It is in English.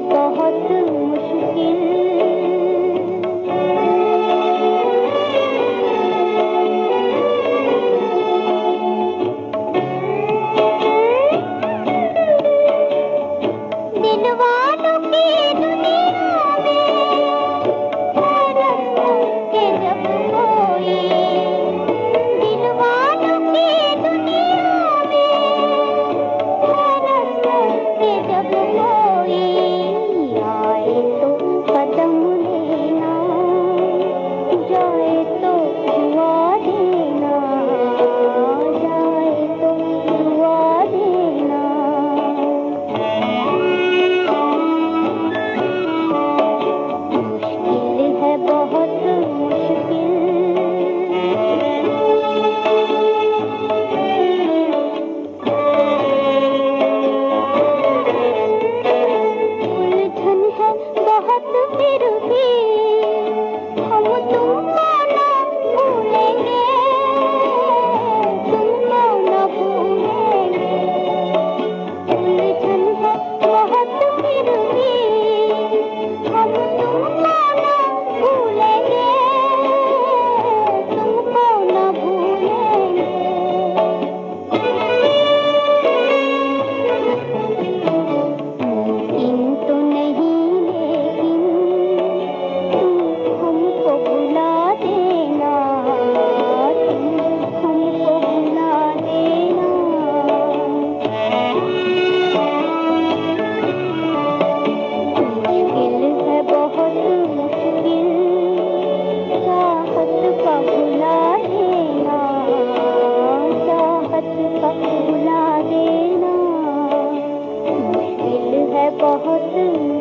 फिर बहुत